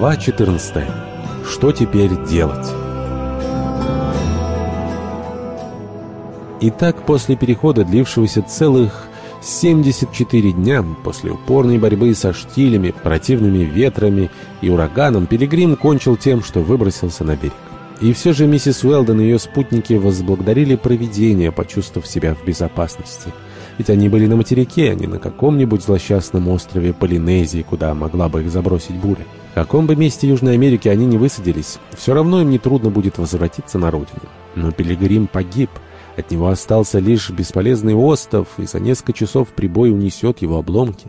Глава 14. Что теперь делать? Итак, после перехода, длившегося целых 74 дня, после упорной борьбы со штилями, противными ветрами и ураганом, Пилигрим кончил тем, что выбросился на берег. И все же миссис Уэлден и ее спутники возблагодарили провидение, почувствовав себя в безопасности. Ведь они были на материке, а не на каком-нибудь злосчастном острове Полинезии, куда могла бы их забросить буря. В каком бы месте Южной Америки они не высадились, все равно им нетрудно будет возвратиться на родину. Но Пилигрим погиб. От него остался лишь бесполезный остров, и за несколько часов прибой унесет его обломки.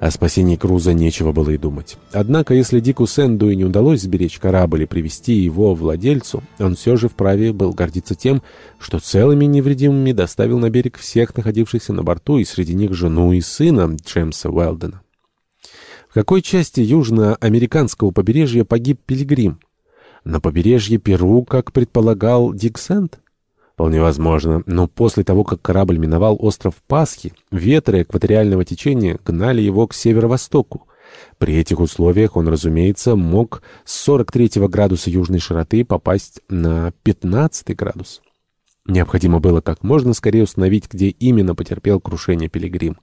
О спасении Круза нечего было и думать. Однако, если Дику Сэнду и не удалось сберечь корабль и привести его владельцу, он все же вправе был гордиться тем, что целыми невредимыми доставил на берег всех находившихся на борту, и среди них жену и сына Джеймса Уэлдена. Какой части южноамериканского побережья погиб Пилигрим? На побережье Перу, как предполагал Дик Сэнд? Вполне возможно, но после того, как корабль миновал остров Пасхи, ветры экваториального течения гнали его к северо-востоку. При этих условиях он, разумеется, мог с 43 градуса южной широты попасть на 15 градус. Необходимо было как можно скорее установить, где именно потерпел крушение Пилигрим.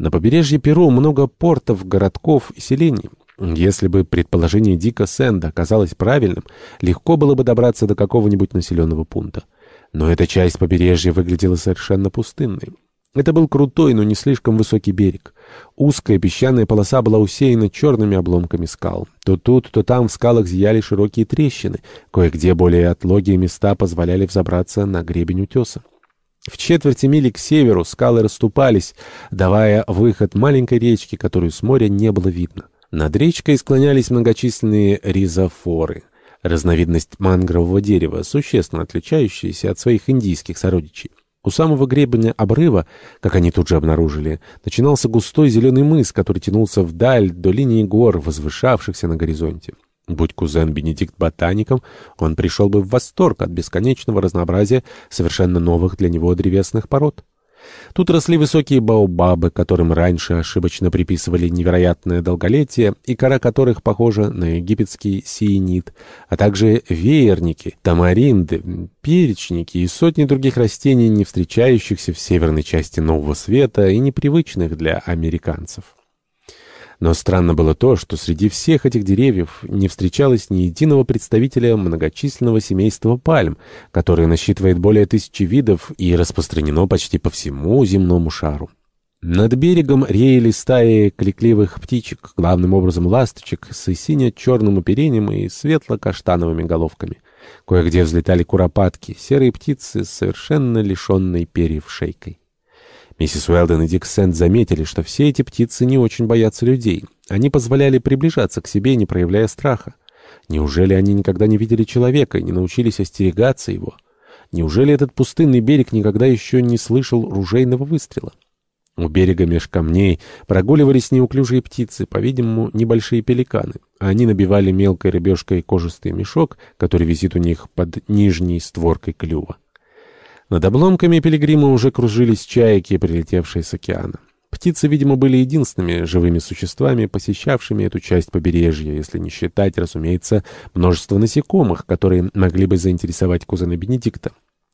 На побережье Перу много портов, городков и селений. Если бы предположение Дика Сэнда оказалось правильным, легко было бы добраться до какого-нибудь населенного пункта. Но эта часть побережья выглядела совершенно пустынной. Это был крутой, но не слишком высокий берег. Узкая песчаная полоса была усеяна черными обломками скал. То тут, то там в скалах зияли широкие трещины. Кое-где более отлогие места позволяли взобраться на гребень утеса. В четверти мили к северу скалы расступались, давая выход маленькой речке, которую с моря не было видно. Над речкой склонялись многочисленные ризофоры разновидность мангрового дерева, существенно отличающаяся от своих индийских сородичей. У самого гребня обрыва, как они тут же обнаружили, начинался густой зеленый мыс, который тянулся вдаль до линии гор, возвышавшихся на горизонте. Будь кузен Бенедикт ботаником, он пришел бы в восторг от бесконечного разнообразия совершенно новых для него древесных пород. Тут росли высокие баобабы, которым раньше ошибочно приписывали невероятное долголетие, и кора которых похожа на египетский сиенит, а также веерники, тамаринды, перечники и сотни других растений, не встречающихся в северной части Нового Света и непривычных для американцев. Но странно было то, что среди всех этих деревьев не встречалось ни единого представителя многочисленного семейства пальм, которое насчитывает более тысячи видов и распространено почти по всему земному шару. Над берегом реяли стаи кликливых птичек, главным образом ласточек, с сине-черным оперением и светло-каштановыми головками. Кое-где взлетали куропатки, серые птицы совершенно лишенной перьев шейкой. Миссис Уэлден и Дик Сэнд заметили, что все эти птицы не очень боятся людей. Они позволяли приближаться к себе, не проявляя страха. Неужели они никогда не видели человека и не научились остерегаться его? Неужели этот пустынный берег никогда еще не слышал ружейного выстрела? У берега меж камней прогуливались неуклюжие птицы, по-видимому, небольшие пеликаны. Они набивали мелкой рыбешкой кожистый мешок, который висит у них под нижней створкой клюва. Над обломками пилигрима уже кружились чайки, прилетевшие с океана. Птицы, видимо, были единственными живыми существами, посещавшими эту часть побережья, если не считать, разумеется, множество насекомых, которые могли бы заинтересовать кузена Бенедикта.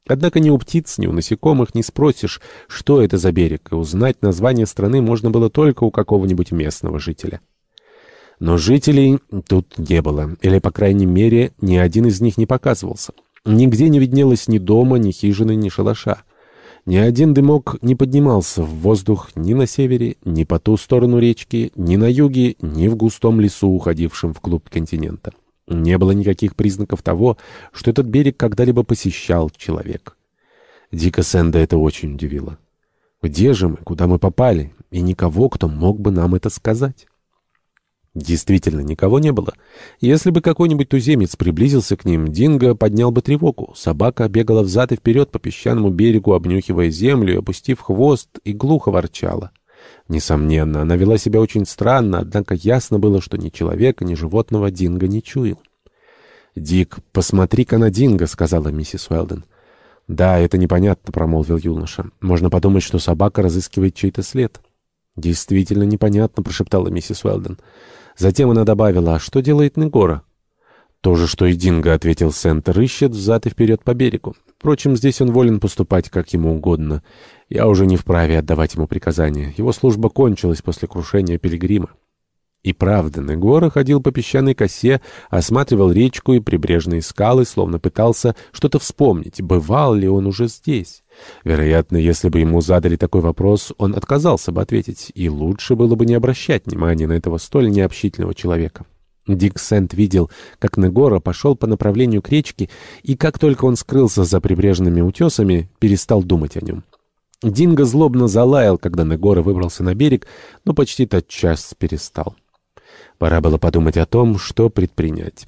Однако ни у птиц, ни у насекомых не спросишь, что это за берег, и узнать название страны можно было только у какого-нибудь местного жителя. Но жителей тут не было, или, по крайней мере, ни один из них не показывался. Нигде не виднелось ни дома, ни хижины, ни шалаша. Ни один дымок не поднимался в воздух ни на севере, ни по ту сторону речки, ни на юге, ни в густом лесу, уходившем вглубь континента. Не было никаких признаков того, что этот берег когда-либо посещал человек. Дика Сэнда это очень удивило. Где же мы, куда мы попали, и никого, кто мог бы нам это сказать? Действительно, никого не было. Если бы какой-нибудь туземец приблизился к ним, Динго поднял бы тревогу. Собака бегала взад и вперед по песчаному берегу, обнюхивая землю, опустив хвост, и глухо ворчала. Несомненно, она вела себя очень странно, однако ясно было, что ни человека, ни животного Динго не чуял. «Дик, посмотри-ка на Динго», — сказала миссис Уэлден. «Да, это непонятно», — промолвил юноша. «Можно подумать, что собака разыскивает чей-то след». «Действительно непонятно», — прошептала миссис Уэлден. Затем она добавила, а что делает Негора? «То же, что и Динго», — ответил Сент, — «рыщет взад и вперед по берегу. Впрочем, здесь он волен поступать как ему угодно. Я уже не вправе отдавать ему приказания. Его служба кончилась после крушения Пилигрима». И правда, Негора ходил по песчаной косе, осматривал речку и прибрежные скалы, словно пытался что-то вспомнить, бывал ли он уже здесь. Вероятно, если бы ему задали такой вопрос, он отказался бы ответить, и лучше было бы не обращать внимания на этого столь необщительного человека. Дик Сент видел, как Негора пошел по направлению к речке, и как только он скрылся за прибрежными утесами, перестал думать о нем. Динго злобно залаял, когда Негора выбрался на берег, но почти тотчас перестал. Пора было подумать о том, что предпринять.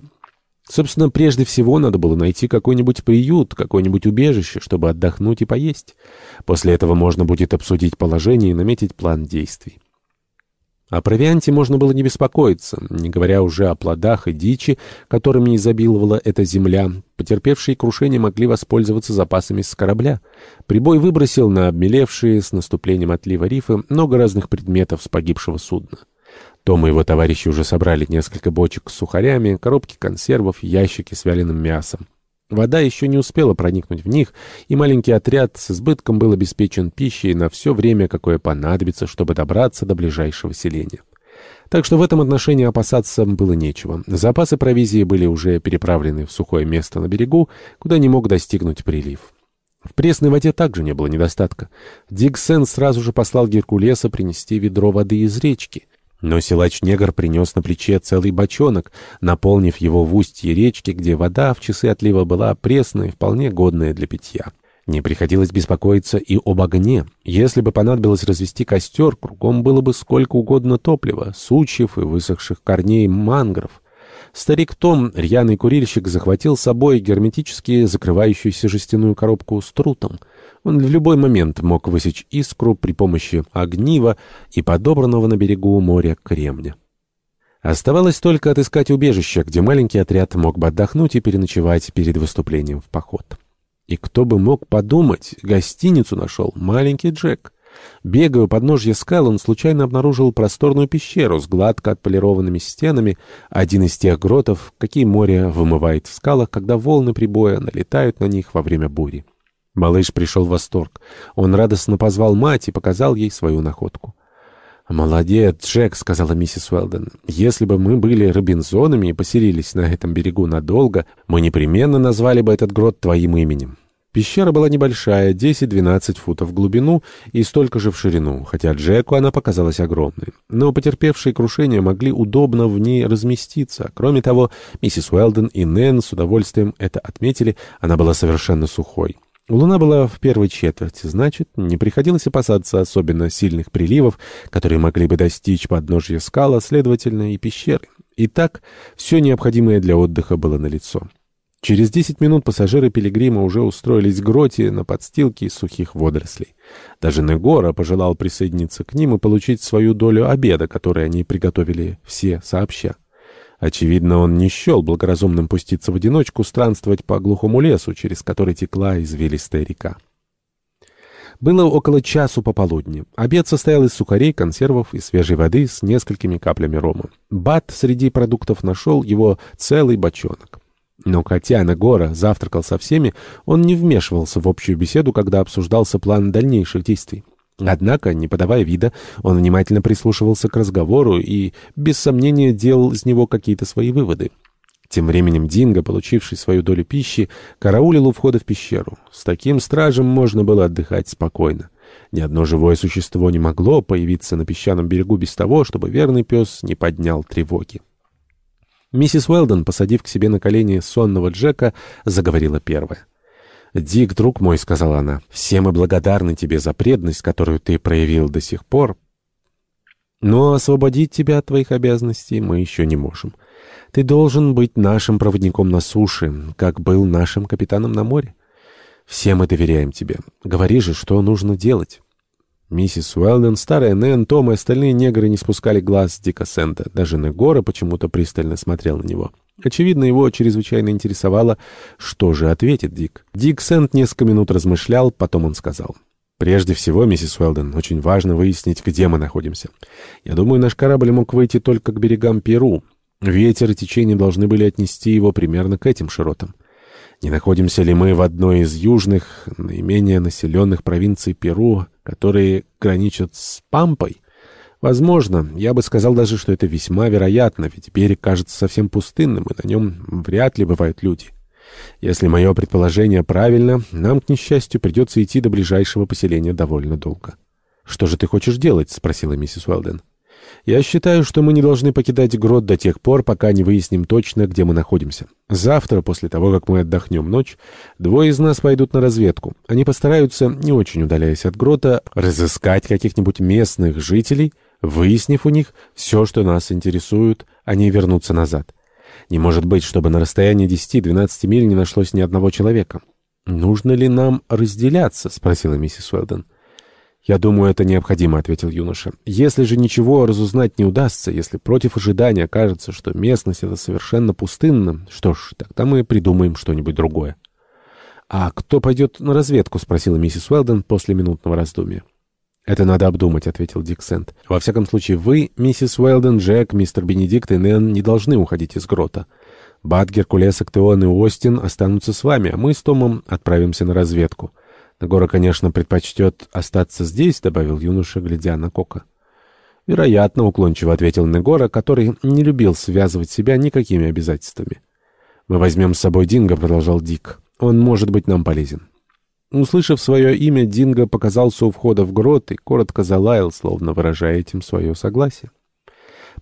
Собственно, прежде всего надо было найти какой-нибудь приют, какое-нибудь убежище, чтобы отдохнуть и поесть. После этого можно будет обсудить положение и наметить план действий. О провианте можно было не беспокоиться, не говоря уже о плодах и дичи, которыми изобиловала эта земля. Потерпевшие крушение могли воспользоваться запасами с корабля. Прибой выбросил на обмелевшие с наступлением отлива рифы много разных предметов с погибшего судна. Том и его товарищи уже собрали несколько бочек с сухарями, коробки консервов, ящики с вяленым мясом. Вода еще не успела проникнуть в них, и маленький отряд с избытком был обеспечен пищей на все время, какое понадобится, чтобы добраться до ближайшего селения. Так что в этом отношении опасаться было нечего. Запасы провизии были уже переправлены в сухое место на берегу, куда не мог достигнуть прилив. В пресной воде также не было недостатка. Диксен сразу же послал Геркулеса принести ведро воды из речки. Но силач-негр принес на плече целый бочонок, наполнив его в устье речки, где вода в часы отлива была пресная и вполне годная для питья. Не приходилось беспокоиться и об огне. Если бы понадобилось развести костер, кругом было бы сколько угодно топлива, сучьев и высохших корней мангров. Старик Том, рьяный курильщик, захватил с собой герметически закрывающуюся жестяную коробку с трутом — он в любой момент мог высечь искру при помощи огнива и подобранного на берегу моря кремня. Оставалось только отыскать убежище, где маленький отряд мог бы отдохнуть и переночевать перед выступлением в поход. И кто бы мог подумать, гостиницу нашел маленький Джек. Бегая у подножья скал, он случайно обнаружил просторную пещеру с гладко отполированными стенами, один из тех гротов, какие море вымывает в скалах, когда волны прибоя налетают на них во время бури. Малыш пришел в восторг. Он радостно позвал мать и показал ей свою находку. «Молодец, Джек», — сказала миссис Уэлден. «Если бы мы были Робинзонами и поселились на этом берегу надолго, мы непременно назвали бы этот грот твоим именем». Пещера была небольшая, 10-12 футов в глубину и столько же в ширину, хотя Джеку она показалась огромной. Но потерпевшие крушение могли удобно в ней разместиться. Кроме того, миссис Уэлден и Нэн с удовольствием это отметили, она была совершенно сухой. Луна была в первой четверти, значит, не приходилось опасаться особенно сильных приливов, которые могли бы достичь подножья скала, следовательно, и пещеры. Итак, все необходимое для отдыха было налицо. Через десять минут пассажиры Пилигрима уже устроились в гроте на подстилке из сухих водорослей. Даже Негора пожелал присоединиться к ним и получить свою долю обеда, который они приготовили все сообща. Очевидно, он не счел благоразумным пуститься в одиночку странствовать по глухому лесу, через который текла извилистая река. Было около часу пополудни. Обед состоял из сухарей, консервов и свежей воды с несколькими каплями рома. Бат среди продуктов нашел его целый бочонок. Но хотя Нагора завтракал со всеми, он не вмешивался в общую беседу, когда обсуждался план дальнейших действий. Однако, не подавая вида, он внимательно прислушивался к разговору и, без сомнения, делал из него какие-то свои выводы. Тем временем Динго, получивший свою долю пищи, караулил у входа в пещеру. С таким стражем можно было отдыхать спокойно. Ни одно живое существо не могло появиться на песчаном берегу без того, чтобы верный пес не поднял тревоги. Миссис Уэлдон, посадив к себе на колени сонного Джека, заговорила первая. «Дик, друг мой», — сказала она, — «все мы благодарны тебе за преданность, которую ты проявил до сих пор. Но освободить тебя от твоих обязанностей мы еще не можем. Ты должен быть нашим проводником на суше, как был нашим капитаном на море. Все мы доверяем тебе. Говори же, что нужно делать». Миссис Уэлден, старая Нэн, Том и остальные негры не спускали глаз с Дика Сента. Даже Негора почему-то пристально смотрел на него. Очевидно, его чрезвычайно интересовало, что же ответит Дик. Дик Сент несколько минут размышлял, потом он сказал. Прежде всего, миссис Уэлден, очень важно выяснить, где мы находимся. Я думаю, наш корабль мог выйти только к берегам Перу. Ветер и течение должны были отнести его примерно к этим широтам. Не находимся ли мы в одной из южных, наименее населенных провинций Перу, которые граничат с Пампой? Возможно, я бы сказал даже, что это весьма вероятно, ведь берег кажется совсем пустынным, и на нем вряд ли бывают люди. Если мое предположение правильно, нам, к несчастью, придется идти до ближайшего поселения довольно долго. «Что же ты хочешь делать?» — спросила миссис Уэлден. «Я считаю, что мы не должны покидать грот до тех пор, пока не выясним точно, где мы находимся. Завтра, после того, как мы отдохнем ночь, двое из нас пойдут на разведку. Они постараются, не очень удаляясь от грота, разыскать каких-нибудь местных жителей, выяснив у них все, что нас интересует, они вернутся назад. Не может быть, чтобы на расстоянии 10-12 миль не нашлось ни одного человека. «Нужно ли нам разделяться?» — спросила миссис Уэлден. «Я думаю, это необходимо», — ответил юноша. «Если же ничего разузнать не удастся, если против ожидания окажется, что местность эта совершенно пустынна, что ж, тогда мы придумаем что-нибудь другое». «А кто пойдет на разведку?» — спросила миссис Уэлден после минутного раздумья. «Это надо обдумать», — ответил Дик Сент. «Во всяком случае, вы, миссис Уэлден, Джек, мистер Бенедикт и Нэн не должны уходить из грота. Бат, Геркулес, Актеон и Остин останутся с вами, а мы с Томом отправимся на разведку. Нагора, конечно, предпочтет остаться здесь», — добавил юноша, глядя на Кока. «Вероятно», — уклончиво ответил Негора, который не любил связывать себя никакими обязательствами. «Мы возьмем с собой Динго», — продолжал Дик. «Он может быть нам полезен». Услышав свое имя, Динго показался у входа в грот и коротко залаял, словно выражая этим свое согласие.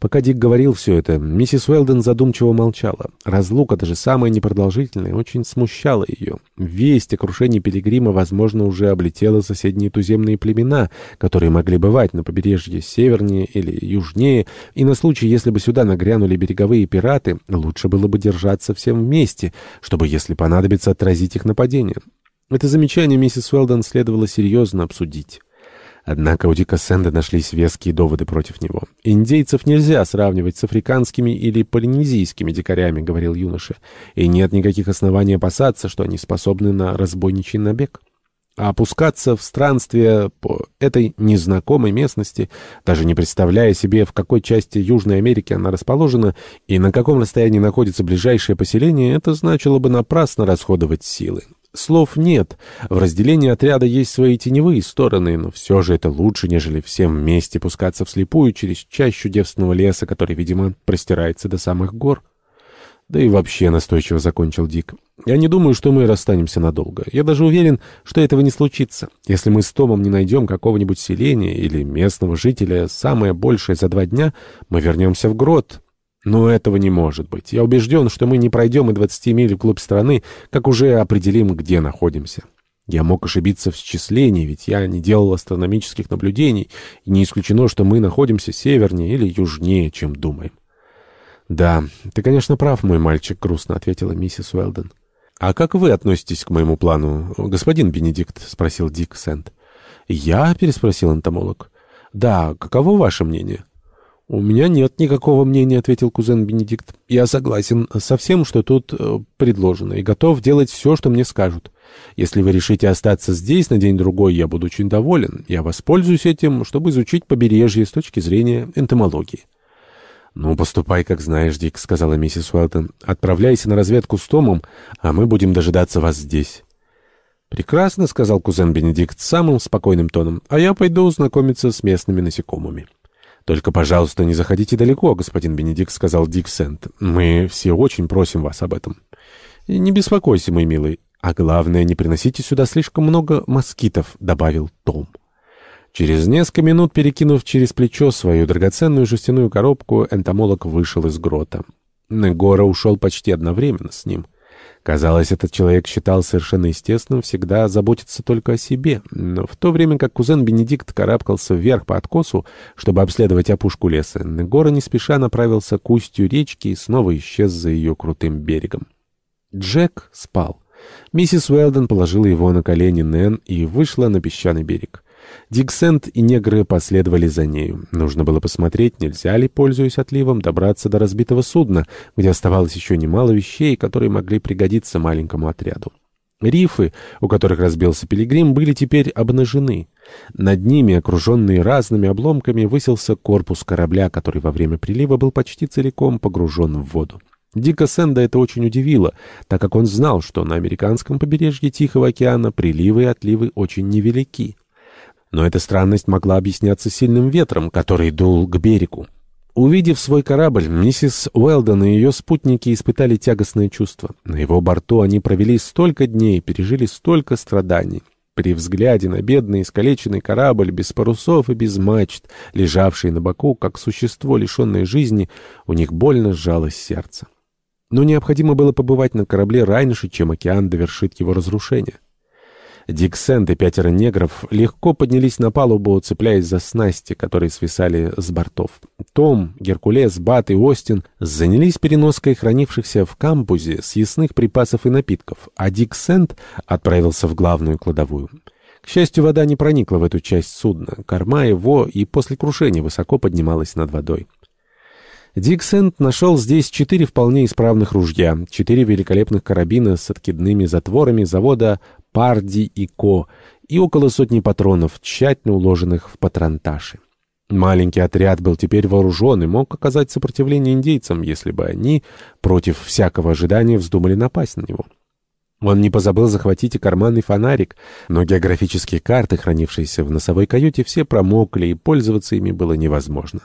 Пока Дик говорил все это, миссис Уэлден задумчиво молчала. Разлука, даже самая непродолжительная, очень смущала ее. Весть о крушении Пилигрима, возможно, уже облетела соседние туземные племена, которые могли бывать на побережье севернее или южнее, и на случай, если бы сюда нагрянули береговые пираты, лучше было бы держаться всем вместе, чтобы, если понадобится, отразить их нападение. Это замечание миссис Уэлдон следовало серьезно обсудить. Однако у Дика Сэнда нашлись веские доводы против него. «Индейцев нельзя сравнивать с африканскими или полинезийскими дикарями», — говорил юноша, «и нет никаких оснований опасаться, что они способны на разбойничий набег». А опускаться в странствие по этой незнакомой местности, даже не представляя себе, в какой части Южной Америки она расположена и на каком расстоянии находится ближайшее поселение, это значило бы напрасно расходовать силы. Слов нет. В разделении отряда есть свои теневые стороны, но все же это лучше, нежели всем вместе пускаться вслепую через чащу девственного леса, который, видимо, простирается до самых гор. Да и вообще настойчиво закончил Дик. Я не думаю, что мы расстанемся надолго. Я даже уверен, что этого не случится. Если мы с Томом не найдем какого-нибудь селения или местного жителя, самое большее за два дня, мы вернемся в грот, но этого не может быть. Я убежден, что мы не пройдем и 20 миль вглубь страны, как уже определим, где находимся. Я мог ошибиться в счислении, ведь я не делал астрономических наблюдений, и не исключено, что мы находимся севернее или южнее, чем думаем. «Да, ты, конечно, прав, мой мальчик», — грустно ответила миссис Уэлден. «А как вы относитесь к моему плану, господин Бенедикт?» — спросил Дик Сент. «Я?» — переспросил энтомолог. «Да, каково ваше мнение?» «У меня нет никакого мнения», — ответил кузен Бенедикт. «Я согласен со всем, что тут э, предложено, и готов делать все, что мне скажут. Если вы решите остаться здесь на день-другой, я буду очень доволен. Я воспользуюсь этим, чтобы изучить побережье с точки зрения энтомологии». «Ну, поступай, как знаешь, Дик», — сказала миссис Уэлтон. «Отправляйся на разведку с Томом, а мы будем дожидаться вас здесь». «Прекрасно», — сказал кузен Бенедикт самым спокойным тоном, «а я пойду знакомиться с местными насекомыми». «Только, пожалуйста, не заходите далеко, господин Бенедикт», — сказал Дик Сент. «Мы все очень просим вас об этом». «Не беспокойся, мой милый. А главное, не приносите сюда слишком много москитов», — добавил Том. Через несколько минут, перекинув через плечо свою драгоценную жестяную коробку, энтомолог вышел из грота. Негора ушел почти одновременно с ним — Казалось, этот человек считал совершенно естественным всегда заботиться только о себе, но в то время как кузен Бенедикт карабкался вверх по откосу, чтобы обследовать опушку леса, Негора не спеша направился к устью речки и снова исчез за ее крутым берегом. Джек спал. Миссис Уэлден положила его на колени Нэн и вышла на песчаный берег. Диксент и негры последовали за нею. Нужно было посмотреть, нельзя ли, пользуясь отливом, добраться до разбитого судна, где оставалось еще немало вещей, которые могли пригодиться маленькому отряду. Рифы, у которых разбился пилигрим, были теперь обнажены. Над ними, окруженные разными обломками, высился корпус корабля, который во время прилива был почти целиком погружен в воду. Дика Сэнда это очень удивило, так как он знал, что на американском побережье Тихого океана приливы и отливы очень невелики. Но эта странность могла объясняться сильным ветром, который дул к берегу. Увидев свой корабль, миссис Уэлдон и ее спутники испытали тягостное чувство. На его борту они провели столько дней, пережили столько страданий. При взгляде на бедный искалеченный корабль, без парусов и без мачт, лежавший на боку, как существо, лишенное жизни, у них больно сжалось сердце. Но необходимо было побывать на корабле раньше, чем океан довершит его разрушение. Дик Сент и пятеро негров легко поднялись на палубу, цепляясь за снасти, которые свисали с бортов. Том, Геркулес, Бат и Остин занялись переноской хранившихся в камбузе съестных припасов и напитков, а Дик Сент отправился в главную кладовую. К счастью, вода не проникла в эту часть судна. Корма его и после крушения высоко поднималась над водой. Дик Сент нашел здесь четыре вполне исправных ружья, четыре великолепных карабина с откидными затворами завода Парди и Ко и около сотни патронов, тщательно уложенных в патронташи. Маленький отряд был теперь вооружен и мог оказать сопротивление индейцам, если бы они, против всякого ожидания, вздумали напасть на него. Он не позабыл захватить и карманный фонарик, но географические карты, хранившиеся в носовой каюте, все промокли, и пользоваться ими было невозможно.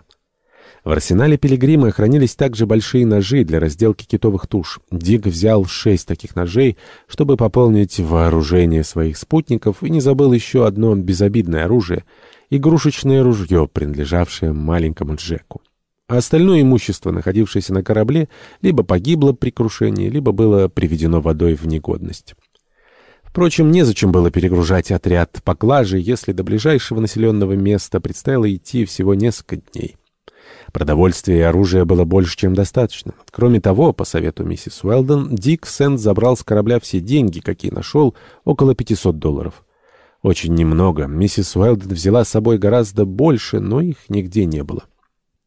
В арсенале Пилигрима хранились также большие ножи для разделки китовых туш. Дик взял шесть таких ножей, чтобы пополнить вооружение своих спутников, и не забыл еще одно безобидное оружие — игрушечное ружье, принадлежавшее маленькому Джеку. А остальное имущество, находившееся на корабле, либо погибло при крушении, либо было приведено водой в негодность. Впрочем, незачем было перегружать отряд поклажи, если до ближайшего населенного места предстояло идти всего несколько дней. Продовольствия и оружия было больше, чем достаточно. Кроме того, по совету миссис Уэлдон, Дик Сент забрал с корабля все деньги, какие нашел, около 500 долларов. Очень немного. Миссис Уэлдон взяла с собой гораздо больше, но их нигде не было.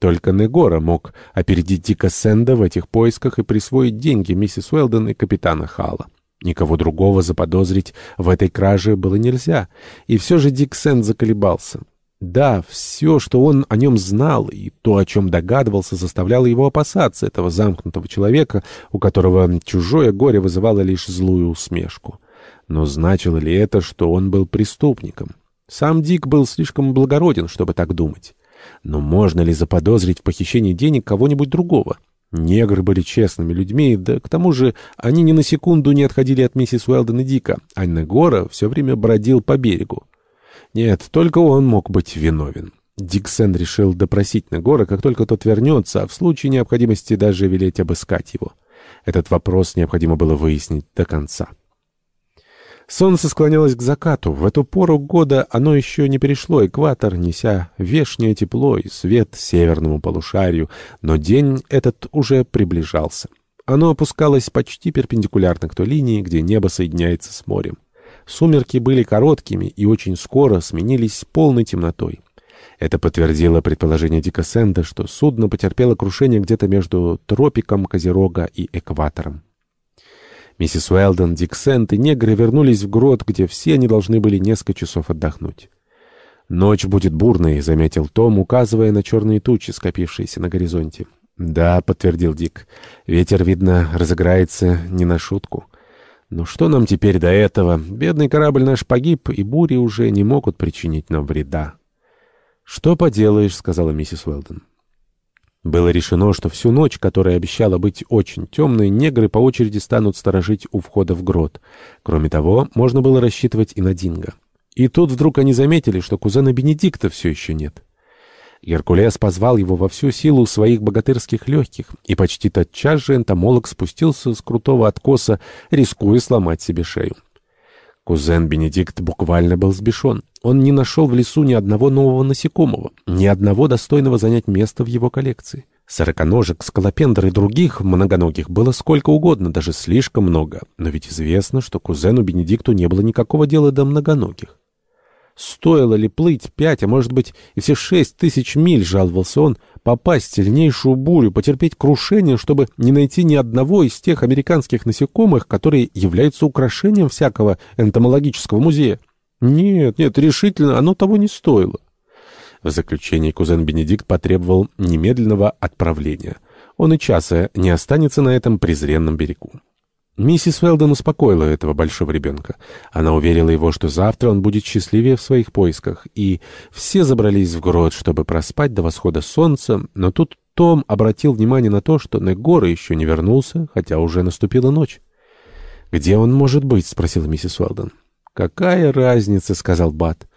Только Негора мог опередить Дика Сэнда в этих поисках и присвоить деньги миссис Уэлдон и капитана Халла. Никого другого заподозрить в этой краже было нельзя, и все же Дик Сэнд заколебался. Да, все, что он о нем знал, и то, о чем догадывался, заставляло его опасаться этого замкнутого человека, у которого чужое горе вызывало лишь злую усмешку. Но значило ли это, что он был преступником? Сам Дик был слишком благороден, чтобы так думать. Но можно ли заподозрить в похищении денег кого-нибудь другого? Негры были честными людьми, да к тому же они ни на секунду не отходили от миссис Уэлден и Дика, а Негора все время бродил по берегу. Нет, только он мог быть виновен. Диксен решил допросить Негора, как только тот вернется, а в случае необходимости даже велеть обыскать его. Этот вопрос необходимо было выяснить до конца. Солнце склонялось к закату. В эту пору года оно еще не перешло экватор, неся вешнее тепло и свет северному полушарию, но день этот уже приближался. Оно опускалось почти перпендикулярно к той линии, где небо соединяется с морем. Сумерки были короткими и очень скоро сменились полной темнотой. Это подтвердило предположение Дика Сэнда, что судно потерпело крушение где-то между тропиком Козерога и экватором. Миссис Уэлдон, Дик Сэнд и негры вернулись в грот, где все они должны были несколько часов отдохнуть. «Ночь будет бурной», — заметил Том, указывая на черные тучи, скопившиеся на горизонте. «Да», — подтвердил Дик, — «ветер, видно, разыграется не на шутку». Но что нам теперь до этого? Бедный корабль наш погиб, и бури уже не могут причинить нам вреда. — Что поделаешь, — сказала миссис Уэлдон. Было решено, что всю ночь, которая обещала быть очень темной, негры по очереди станут сторожить у входа в грот. Кроме того, можно было рассчитывать и на Динго. И тут вдруг они заметили, что кузена Бенедикта все еще нет. Геркулес позвал его во всю силу своих богатырских легких, и почти тотчас же энтомолог спустился с крутого откоса, рискуя сломать себе шею. Кузен Бенедикт буквально был сбешен. Он не нашел в лесу ни одного нового насекомого, ни одного достойного занять место в его коллекции. Сороконожек, скалопендр и других многоногих было сколько угодно, даже слишком много. Но ведь известно, что кузену Бенедикту не было никакого дела до многоногих. Стоило ли плыть пять, а может быть и все шесть тысяч миль, жаловался он, попасть в сильнейшую бурю, потерпеть крушение, чтобы не найти ни одного из тех американских насекомых, которые являются украшением всякого энтомологического музея? Нет, нет, решительно, оно того не стоило. В заключение кузен Бенедикт потребовал немедленного отправления. Он и часа не останется на этом презренном берегу. Миссис Уэлдон успокоила этого большого ребенка. Она уверила его, что завтра он будет счастливее в своих поисках, и все забрались в грот, чтобы проспать до восхода солнца, но тут Том обратил внимание на то, что Негора еще не вернулся, хотя уже наступила ночь. «Где он может быть?» — спросила миссис Уэлдон. «Какая разница?» — сказал Бат.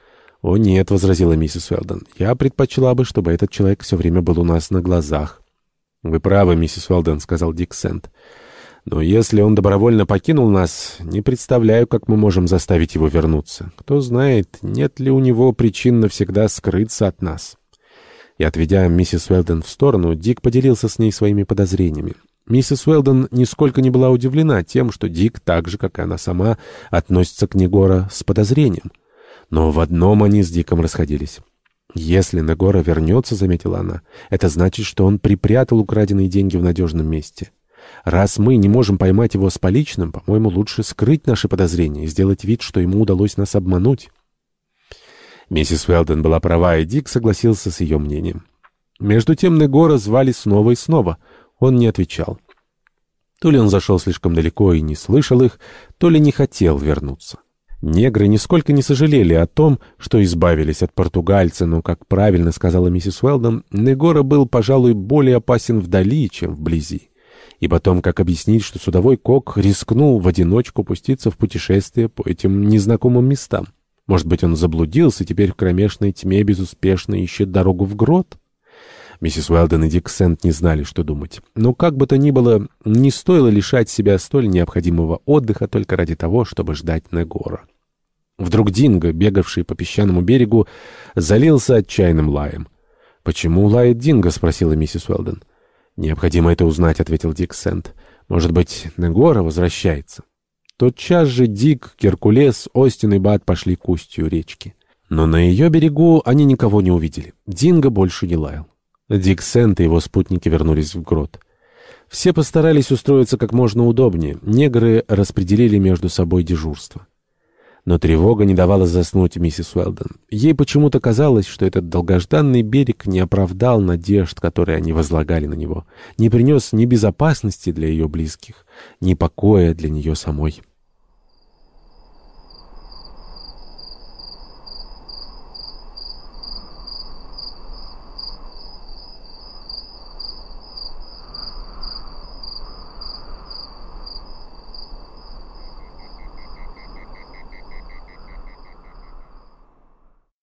«О нет», — возразила миссис Уэлдон, — «я предпочла бы, чтобы этот человек все время был у нас на глазах». «Вы правы, миссис Уэлдон», — сказал Дик Сент. Но если он добровольно покинул нас, не представляю, как мы можем заставить его вернуться. Кто знает, нет ли у него причин навсегда скрыться от нас. И, отведя миссис Уэлден в сторону, Дик поделился с ней своими подозрениями. Миссис Уэлден нисколько не была удивлена тем, что Дик, так же, как и она сама, относится к Негора с подозрением. Но в одном они с Диком расходились. «Если Негора вернется, — заметила она, — это значит, что он припрятал украденные деньги в надежном месте». Раз мы не можем поймать его с поличным, по-моему, лучше скрыть наши подозрения и сделать вид, что ему удалось нас обмануть. Миссис Уэлден была права, и Дик согласился с ее мнением. Между тем Негора звали снова и снова. Он не отвечал. То ли он зашел слишком далеко и не слышал их, то ли не хотел вернуться. Негры нисколько не сожалели о том, что избавились от португальца, но, как правильно сказала миссис Уэлдон, Негора был, пожалуй, более опасен вдали, чем вблизи. И потом, как объяснить, что судовой кок рискнул в одиночку пуститься в путешествие по этим незнакомым местам? Может быть, он заблудился и теперь в кромешной тьме безуспешно ищет дорогу в грот? Миссис Уэлден и Дик Сент не знали, что думать. Но как бы то ни было, не стоило лишать себя столь необходимого отдыха только ради того, чтобы ждать Негора. Вдруг Динго, бегавший по песчаному берегу, залился отчаянным лаем. «Почему лает Динго?» — спросила миссис Уэлден. «Необходимо это узнать», — ответил Дик Сент. «Может быть, Негора возвращается?» Тотчас же Дик, Геркулес, Остин и Бат пошли к устью речки. Но на ее берегу они никого не увидели. Динго больше не лаял. Дик Сент и его спутники вернулись в грот. Все постарались устроиться как можно удобнее. Негры распределили между собой дежурство. Но тревога не давала заснуть миссис Уэлдон. Ей почему-то казалось, что этот долгожданный берег не оправдал надежд, которые они возлагали на него, не принес ни безопасности для ее близких, ни покоя для нее самой.